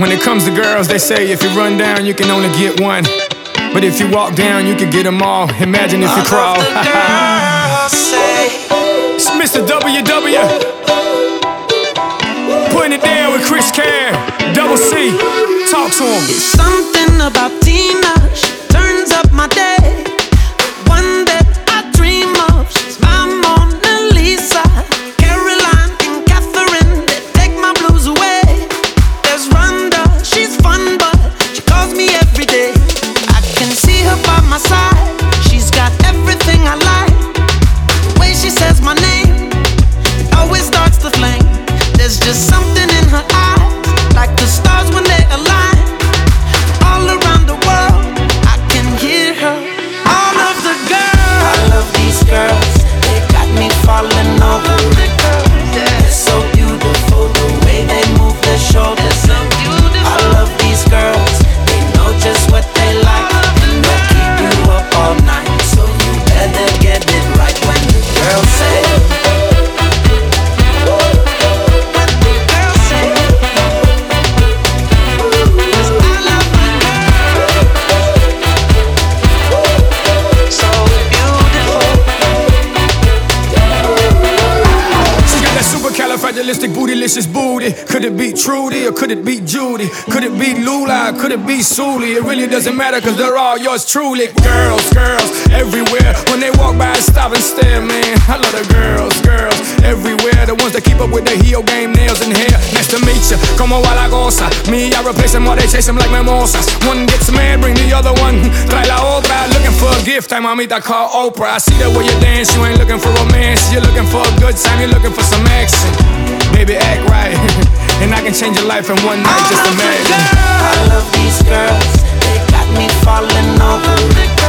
When it comes to girls, they say if you run down, you can only get one. But if you walk down, you can get them all. Imagine if you crawl. it's Mr. WW. Putting it down with Chris Care. Double C. Talk to him. It's something about Tina. Says my name. Always starts the flame. There's just something in her eyes. Like the stars when they bootylicious booty. Could it be Trudy or could it be Judy? Could it be Lula? Could it be Suli? It really doesn't matter cause they're all yours truly. Girls, girls, everywhere. When they walk by, I stop and stare, man. I love the girls, girls, everywhere. The ones that keep up with the heel game, nails and hair. Nice to meet ya. Como va la cosa? Me, I replace them while they chase them like mimosas. One gets mad, bring the other one. Trae la otra. Looking for a gift, I mamita call Oprah. I see that way you dance, you ain't looking for romance. You're looking for a good time, you're looking for some action. Baby, act right. and I can change your life in one night, just oh, imagine. I love these girls. They got me falling over.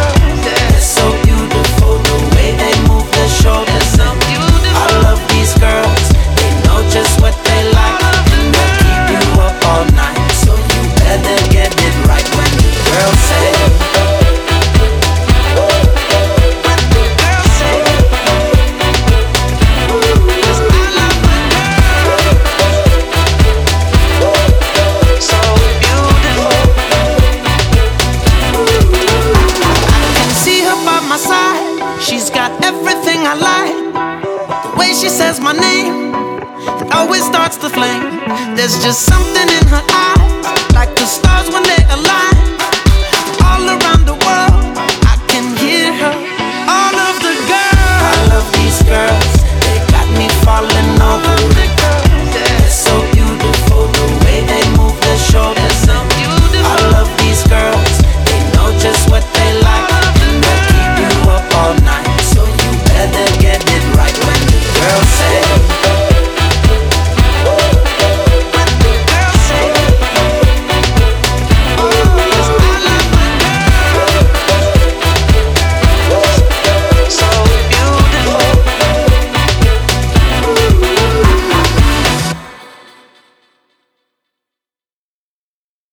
Like. The way she says my name, it always starts the flame. There's just something in her eyes.